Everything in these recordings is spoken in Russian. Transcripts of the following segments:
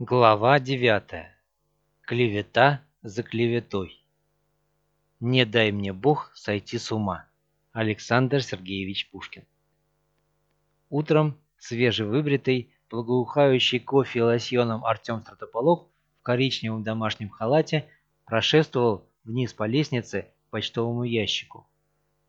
Глава 9. Клевета за клеветой. Не дай мне Бог сойти с ума. Александр Сергеевич Пушкин. Утром свежевыбритый, благоухающий кофе и лосьоном Артем Стратополох в коричневом домашнем халате прошествовал вниз по лестнице к почтовому ящику,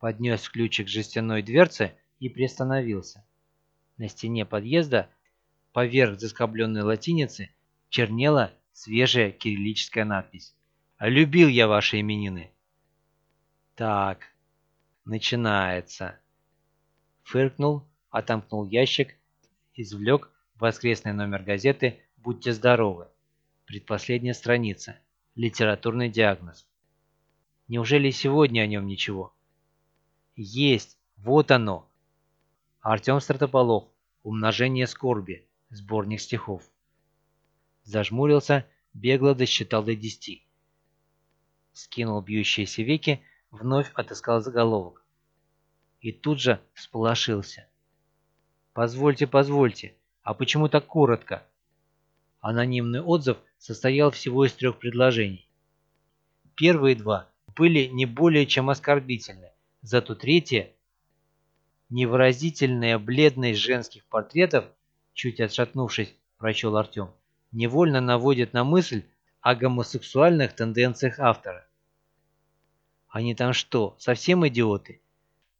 поднес ключик к жестяной дверце и приостановился. На стене подъезда поверх заскобленной латиницы чернела свежая кириллическая надпись. «Любил я ваши именины». «Так, начинается». Фыркнул, отомкнул ящик, извлек воскресный номер газеты «Будьте здоровы». Предпоследняя страница. Литературный диагноз. Неужели сегодня о нем ничего? Есть, вот оно. Артем Стратополов. Умножение скорби. Сборник стихов. Зажмурился, бегло досчитал до десяти. Скинул бьющиеся веки, вновь отыскал заголовок. И тут же всполошился. «Позвольте, позвольте, а почему так коротко?» Анонимный отзыв состоял всего из трех предложений. Первые два были не более чем оскорбительны, зато третье – невыразительная бледность женских портретов – чуть отшатнувшись, прочел Артем, невольно наводит на мысль о гомосексуальных тенденциях автора. Они там что, совсем идиоты?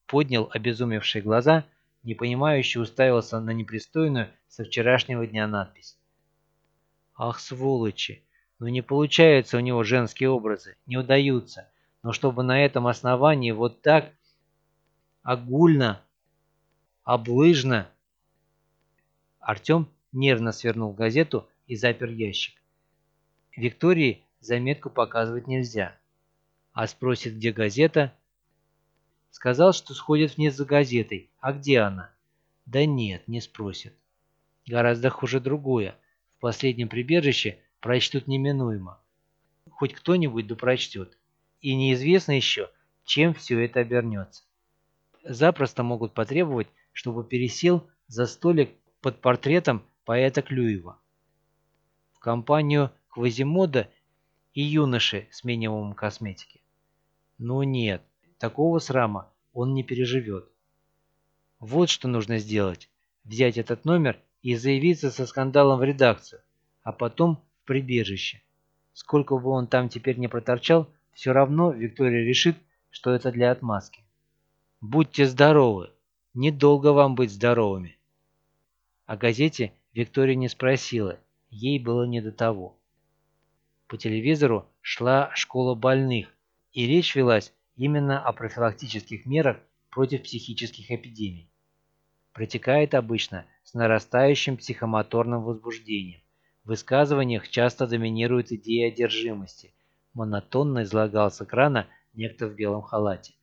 Поднял обезумевшие глаза, непонимающе уставился на непристойную со вчерашнего дня надпись. Ах, сволочи! Ну не получаются у него женские образы, не удаются. Но чтобы на этом основании вот так огульно, облыжно Артем нервно свернул газету и запер ящик. Виктории заметку показывать нельзя. А спросит, где газета? Сказал, что сходит вниз за газетой. А где она? Да нет, не спросит. Гораздо хуже другое. В последнем прибежище прочтут неминуемо. Хоть кто-нибудь да прочтет. И неизвестно еще, чем все это обернется. Запросто могут потребовать, чтобы пересел за столик под портретом поэта Клюева. Компанию Квазимода и юноши с минимумом косметики. Но нет, такого срама он не переживет. Вот что нужно сделать. Взять этот номер и заявиться со скандалом в редакцию, а потом в прибежище. Сколько бы он там теперь не проторчал, все равно Виктория решит, что это для отмазки. Будьте здоровы. Недолго вам быть здоровыми. О газете Виктория не спросила, ей было не до того. По телевизору шла школа больных, и речь велась именно о профилактических мерах против психических эпидемий. Протекает обычно с нарастающим психомоторным возбуждением. В высказываниях часто доминирует идея одержимости. Монотонно излагал с экрана некто в белом халате.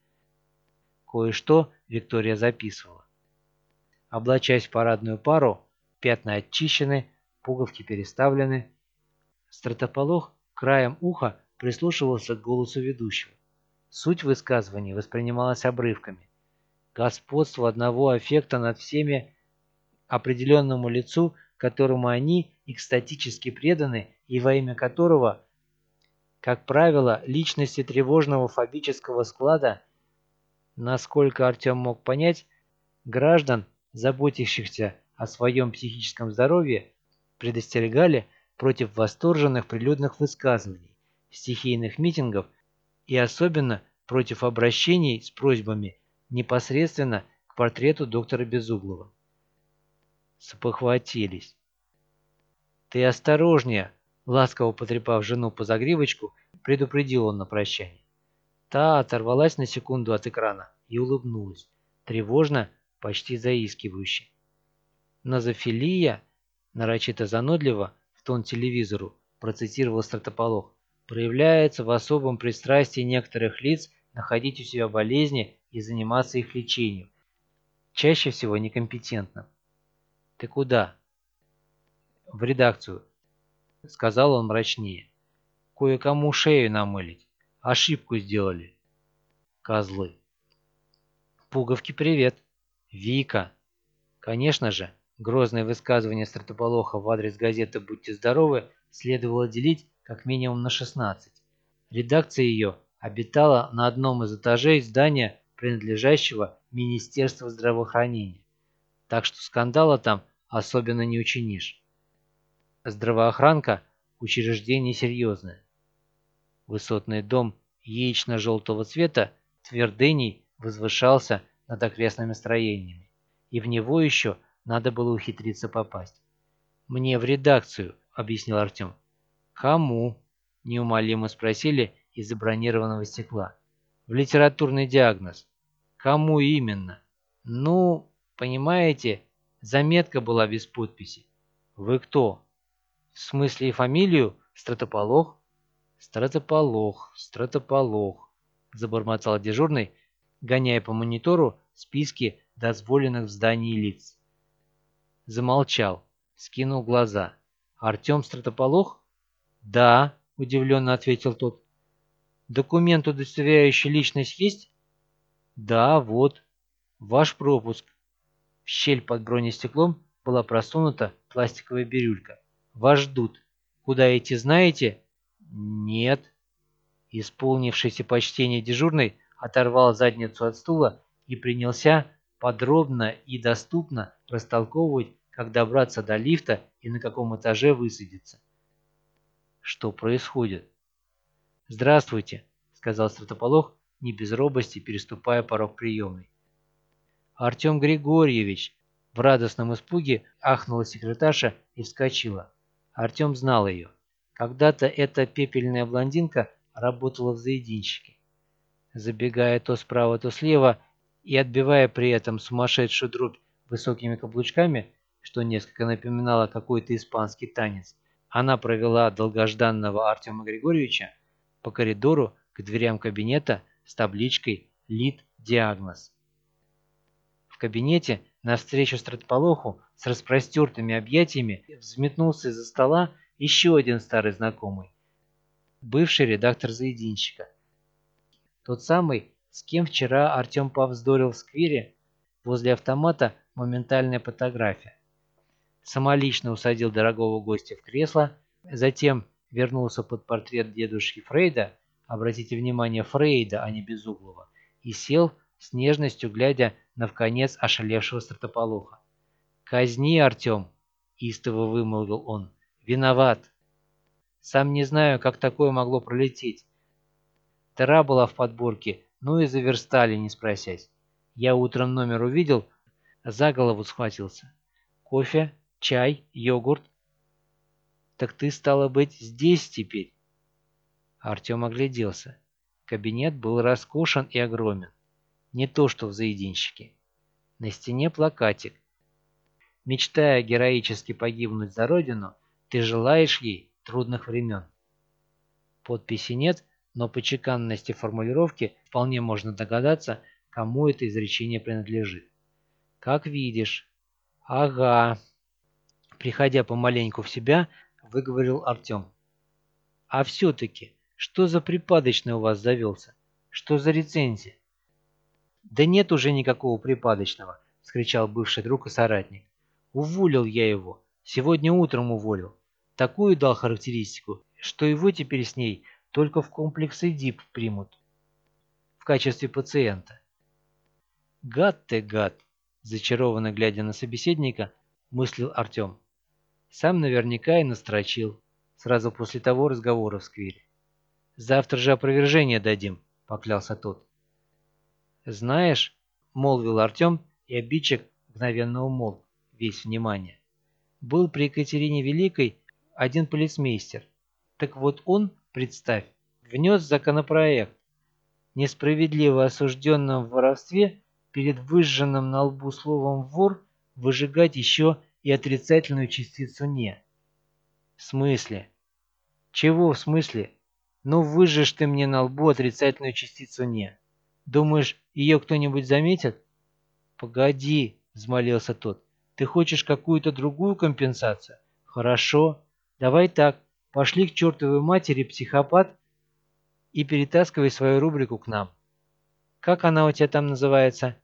Кое-что Виктория записывала. Облачаясь в парадную пару, пятна очищены, пуговки переставлены. Стратополох краем уха прислушивался к голосу ведущего. Суть высказываний воспринималась обрывками. Господство одного аффекта над всеми определенному лицу, которому они экстатически преданы и во имя которого, как правило, личности тревожного фобического склада, насколько Артем мог понять, граждан заботящихся о своем психическом здоровье, предостерегали против восторженных прилюдных высказываний, стихийных митингов и особенно против обращений с просьбами непосредственно к портрету доктора Безуглова. Спохватились. «Ты осторожнее!» — ласково потрепав жену по загривочку, предупредил он на прощание. Та оторвалась на секунду от экрана и улыбнулась, тревожно почти заискивающе. Назофилия, нарочито занудливо, в тон телевизору, процитировал Стратополох, проявляется в особом пристрастии некоторых лиц находить у себя болезни и заниматься их лечением, чаще всего некомпетентно. «Ты куда?» «В редакцию», — сказал он мрачнее. «Кое-кому шею намылить. Ошибку сделали. Козлы». «Пуговки, привет!» Вика. Конечно же, Грозное высказывание Стратополоха в адрес газеты «Будьте здоровы» следовало делить как минимум на 16. Редакция ее обитала на одном из этажей здания, принадлежащего Министерству здравоохранения. Так что скандала там особенно не учинишь. Здравоохранка – учреждение серьезное. Высотный дом яично-желтого цвета твердыней возвышался над окрестными строениями, и в него еще надо было ухитриться попасть. «Мне в редакцию», — объяснил Артем. «Кому?» — неумолимо спросили из забронированного стекла. «В литературный диагноз». «Кому именно?» «Ну, понимаете, заметка была без подписи». «Вы кто?» «В смысле и фамилию? Стратополох?» «Стратополох, стратополох», — забормотал дежурный, гоняя по монитору списки дозволенных в здании лиц. Замолчал, скинул глаза. «Артем Стратополох?» «Да», — удивленно ответил тот. «Документ, удостоверяющий личность, есть?» «Да, вот. Ваш пропуск». В щель под бронестеклом была просунута пластиковая бирюлька. «Вас ждут. Куда идти, знаете?» «Нет». Исполнившийся почтение дежурный оторвал задницу от стула и принялся подробно и доступно растолковывать, как добраться до лифта и на каком этаже высадиться. Что происходит? «Здравствуйте», — сказал Стратополох, не без робости, переступая порог приемной. «Артем Григорьевич!» В радостном испуге ахнула секретарша и вскочила. Артем знал ее. Когда-то эта пепельная блондинка работала в заединщике. Забегая то справа, то слева и отбивая при этом сумасшедшую дробь высокими каблучками, что несколько напоминало какой-то испанский танец, она провела долгожданного Артема Григорьевича по коридору к дверям кабинета с табличкой «Лид Диагноз». В кабинете навстречу стратполоху с распростертыми объятиями взметнулся из-за стола еще один старый знакомый. Бывший редактор «Заединщика». Тот самый, с кем вчера Артем повздорил в сквере, возле автомата моментальная фотография. Самолично усадил дорогого гостя в кресло, затем вернулся под портрет дедушки Фрейда, обратите внимание, Фрейда, а не Безуглого, и сел с нежностью, глядя на вконец ошалевшего стратополоха. «Казни, Артем!» – истово вымолвил он. Виноват. Сам не знаю, как такое могло пролететь. Тара была в подборке, ну и заверстали, не спросясь. Я утром номер увидел, за голову схватился. Кофе, чай, йогурт. Так ты, стало быть, здесь теперь? Артем огляделся. Кабинет был роскошен и огромен. Не то, что в заединщике. На стене плакатик. Мечтая героически погибнуть за родину, ты желаешь ей трудных времен. Подписи нет, но по чеканности формулировки вполне можно догадаться, кому это изречение принадлежит. Как видишь. Ага. Приходя помаленьку в себя, выговорил Артем. А все-таки, что за припадочный у вас завелся? Что за рецензия? Да нет уже никакого припадочного, скричал бывший друг и соратник. Уволил я его. Сегодня утром уволил такую дал характеристику, что его теперь с ней только в комплексы ДИП примут в качестве пациента. «Гад ты, гад!» – зачарованно глядя на собеседника, мыслил Артем. Сам наверняка и настрочил, сразу после того разговора в сквере. «Завтра же опровержение дадим», – поклялся тот. «Знаешь», – молвил Артем, и обидчик мгновенно умолк, весь внимание. «Был при Екатерине Великой один полицмейстер. Так вот он, представь, внес законопроект, несправедливо осужденным в воровстве перед выжженным на лбу словом «вор» выжигать еще и отрицательную частицу «не». В смысле? Чего в смысле? Ну выжжешь ты мне на лбу отрицательную частицу «не». Думаешь, ее кто-нибудь заметит? Погоди, взмолился тот. Ты хочешь какую-то другую компенсацию? Хорошо. Давай так, пошли к чертовой матери, психопат, и перетаскивай свою рубрику к нам. Как она у тебя там называется?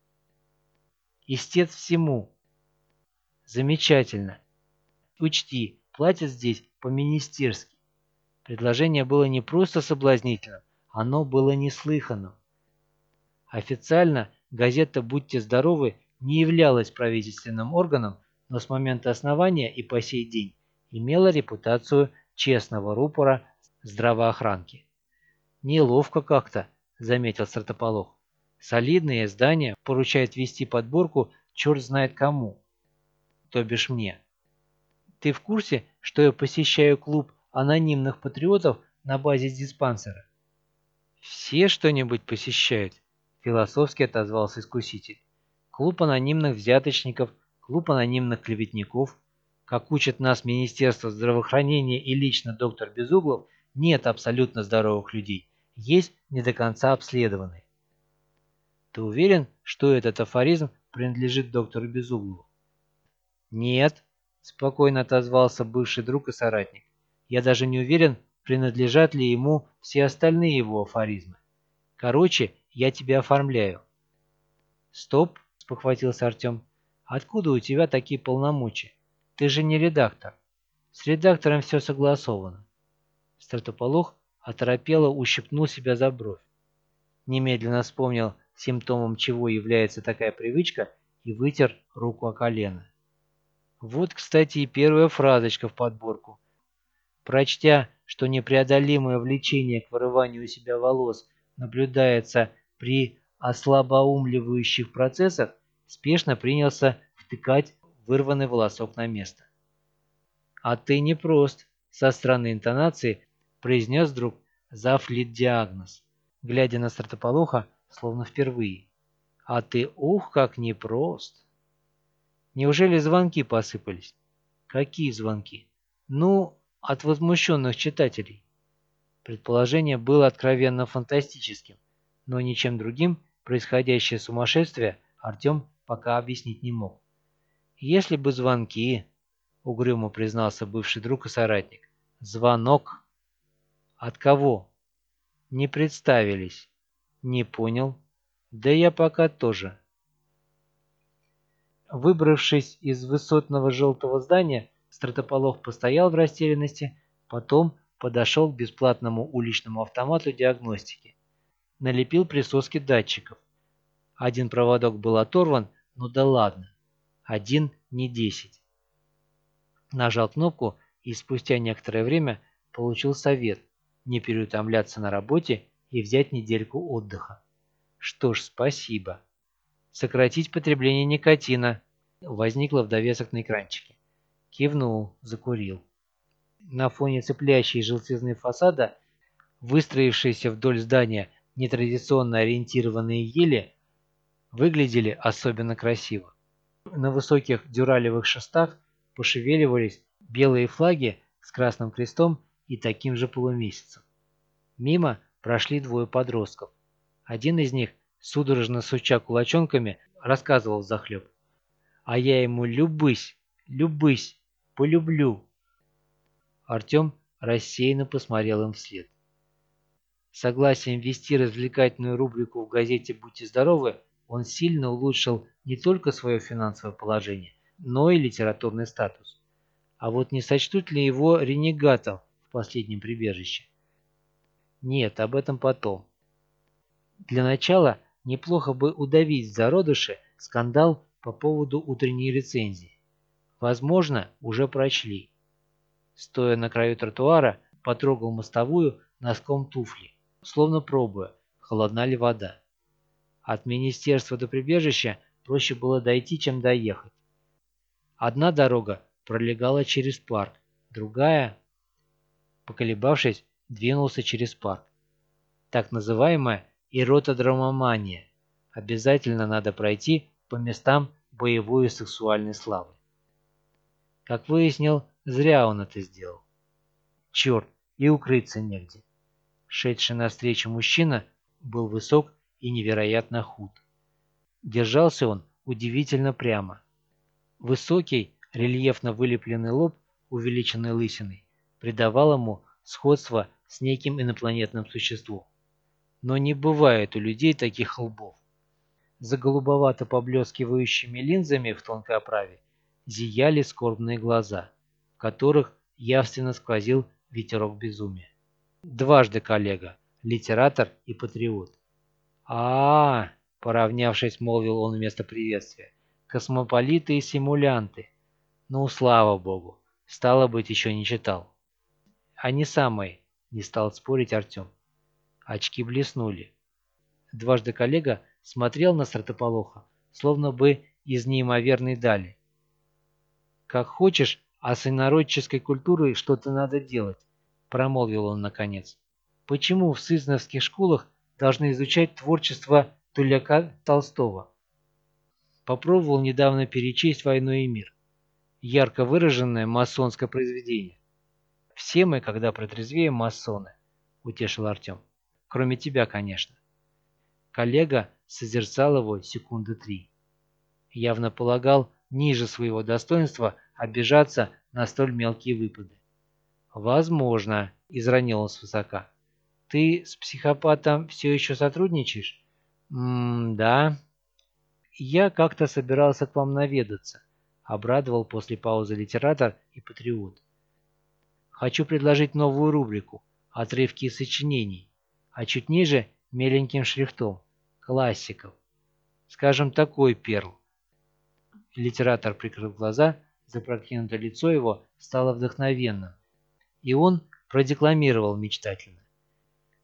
Истец всему. Замечательно. Учти, платят здесь по-министерски. Предложение было не просто соблазнительным, оно было неслыханным. Официально газета «Будьте здоровы» не являлась правительственным органом, но с момента основания и по сей день имела репутацию честного рупора здравоохранки. «Неловко как-то», — заметил Сартополох. «Солидное издание поручает вести подборку черт знает кому, то бишь мне. Ты в курсе, что я посещаю клуб анонимных патриотов на базе диспансера?» «Все что-нибудь посещают», — философски отозвался искуситель. «Клуб анонимных взяточников, клуб анонимных клеветников. Как учит нас Министерство здравоохранения и лично доктор Безуглов, нет абсолютно здоровых людей, есть не до конца обследованные. Ты уверен, что этот афоризм принадлежит доктору Безуглову? Нет, спокойно отозвался бывший друг и соратник. Я даже не уверен, принадлежат ли ему все остальные его афоризмы. Короче, я тебя оформляю. Стоп, спохватился Артем. Откуда у тебя такие полномочия? Ты же не редактор. С редактором все согласовано. Стратополох оторопело ущипнул себя за бровь. Немедленно вспомнил, симптомом чего является такая привычка, и вытер руку о колено. Вот, кстати, и первая фразочка в подборку. Прочтя, что непреодолимое влечение к вырыванию у себя волос наблюдается при ослабоумливающих процессах, спешно принялся втыкать вырванный волосок на место. «А ты не прост», — со странной интонацией произнес вдруг завлит диагноз, глядя на стратополоха, словно впервые. «А ты ух, как непрост!» Неужели звонки посыпались? Какие звонки? Ну, от возмущенных читателей. Предположение было откровенно фантастическим, но ничем другим происходящее сумасшествие Артем пока объяснить не мог. «Если бы звонки», — угрюмо признался бывший друг и соратник, — «звонок». «От кого?» «Не представились». «Не понял». «Да я пока тоже». Выбравшись из высотного желтого здания, Стратополох постоял в растерянности, потом подошел к бесплатному уличному автомату диагностики. Налепил присоски датчиков. Один проводок был оторван, ну да ладно. Один, не десять. Нажал кнопку и спустя некоторое время получил совет не переутомляться на работе и взять недельку отдыха. Что ж, спасибо. Сократить потребление никотина. Возникло в довесок на экранчике. Кивнул, закурил. На фоне цепляющей желтизны фасада, выстроившиеся вдоль здания нетрадиционно ориентированные ели, выглядели особенно красиво. На высоких дюралевых шестах пошевеливались белые флаги с красным крестом и таким же полумесяцем. Мимо прошли двое подростков. Один из них, судорожно суча кулачонками, рассказывал захлеб. «А я ему любысь, любысь, полюблю». Артем рассеянно посмотрел им вслед. Согласием вести развлекательную рубрику в газете «Будьте здоровы» он сильно улучшил не только свое финансовое положение, но и литературный статус. А вот не сочтут ли его ренегатом в последнем прибежище? Нет, об этом потом. Для начала неплохо бы удавить в зародыше скандал по поводу утренней рецензии. Возможно, уже прочли. Стоя на краю тротуара, потрогал мостовую носком туфли, словно пробуя, холодна ли вода. От министерства до прибежища проще было дойти, чем доехать. Одна дорога пролегала через парк, другая, поколебавшись, двинулся через парк. Так называемая эротодромомания. Обязательно надо пройти по местам боевой и сексуальной славы. Как выяснил, зря он это сделал. Черт, и укрыться негде. Шедший навстречу мужчина был высок и невероятно худ. Держался он удивительно прямо. Высокий, рельефно вылепленный лоб, увеличенный лысиной, придавал ему сходство с неким инопланетным существом. Но не бывает у людей таких лбов. За голубовато поблескивающими линзами в тонкой оправе зияли скорбные глаза, в которых явственно сквозил ветерок безумия. Дважды коллега, литератор и патриот. А, -а, -а поравнявшись, молвил он вместо приветствия, космополиты и симулянты. Ну, слава богу, стало быть, еще не читал. Они самые, не стал спорить Артем. Очки блеснули. Дважды коллега смотрел на Стратополоха, словно бы из неимоверной дали. «Как хочешь, а с инородческой культурой что-то надо делать», – промолвил он наконец. «Почему в сызновских школах должны изучать творчество Туляка Толстого?» Попробовал недавно перечесть «Войну и мир». Ярко выраженное масонское произведение. «Все мы, когда протрезвеем, масоны», – утешил Артем. «Кроме тебя, конечно». Коллега созерцал его секунды три. Явно полагал ниже своего достоинства обижаться на столь мелкие выпады. «Возможно», — изранил он свысока. «Ты с психопатом все еще сотрудничаешь?» «М-да». «Я как-то собирался к вам наведаться», — обрадовал после паузы литератор и патриот. «Хочу предложить новую рубрику «Отрывки из сочинений», а чуть ниже меленьким шрифтом классиков. Скажем, такой перл. Литератор прикрыл глаза, запрокинутое лицо его стало вдохновенным, и он продекламировал мечтательно.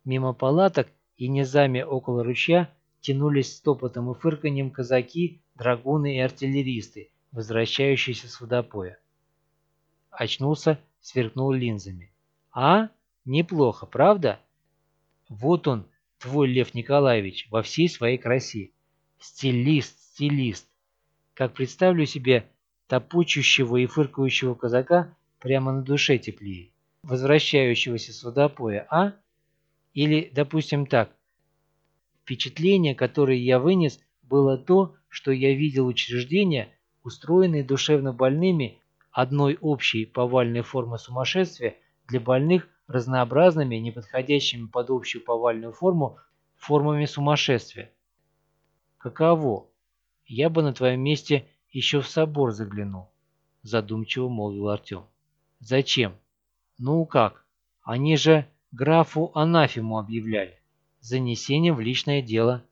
Мимо палаток и низами около ручья тянулись стопотом и фырканьем казаки, драгуны и артиллеристы, возвращающиеся с водопоя. Очнулся, сверкнул линзами. «А? Неплохо, правда?» Вот он, твой Лев Николаевич во всей своей красе. Стилист, стилист. Как представлю себе топочущего и фыркающего казака прямо на душе теплее, возвращающегося с водопоя, а? Или, допустим так, впечатление, которое я вынес, было то, что я видел учреждения, устроенные душевно больными одной общей повальной формы сумасшествия для больных разнообразными, неподходящими под общую повальную форму, формами сумасшествия. Каково? Я бы на твоем месте еще в собор заглянул, задумчиво молвил Артем. Зачем? Ну как? Они же графу анафему объявляли. Занесение в личное дело.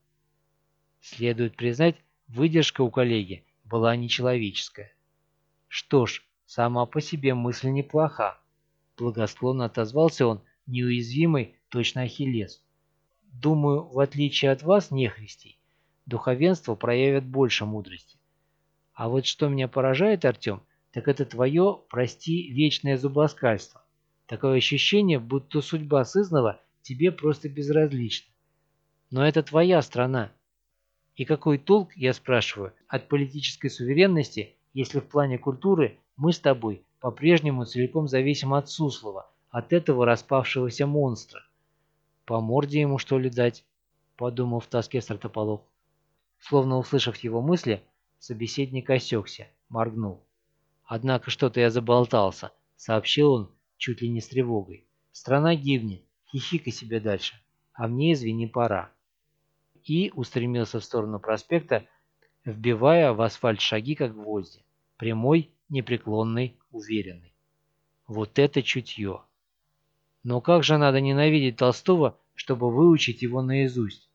Следует признать, выдержка у коллеги была нечеловеческая. Что ж, сама по себе мысль неплоха. Благосклонно отозвался он, неуязвимый, точно Ахиллес. Думаю, в отличие от вас, нехристей, духовенство проявит больше мудрости. А вот что меня поражает, Артем, так это твое, прости, вечное зубоскальство. Такое ощущение, будто судьба сызнова тебе просто безразлична. Но это твоя страна. И какой толк, я спрашиваю, от политической суверенности, если в плане культуры мы с тобой по-прежнему целиком зависим от Суслова, от этого распавшегося монстра. По морде ему что ли дать? Подумал в тоске Стратополох. Словно услышав его мысли, собеседник осекся, моргнул. Однако что-то я заболтался, сообщил он чуть ли не с тревогой. Страна гибнет, хихикай себе дальше, а мне, извини, пора. И устремился в сторону проспекта, вбивая в асфальт шаги, как гвозди. Прямой, непреклонный, уверенный. Вот это чутье! Но как же надо ненавидеть Толстого, чтобы выучить его наизусть?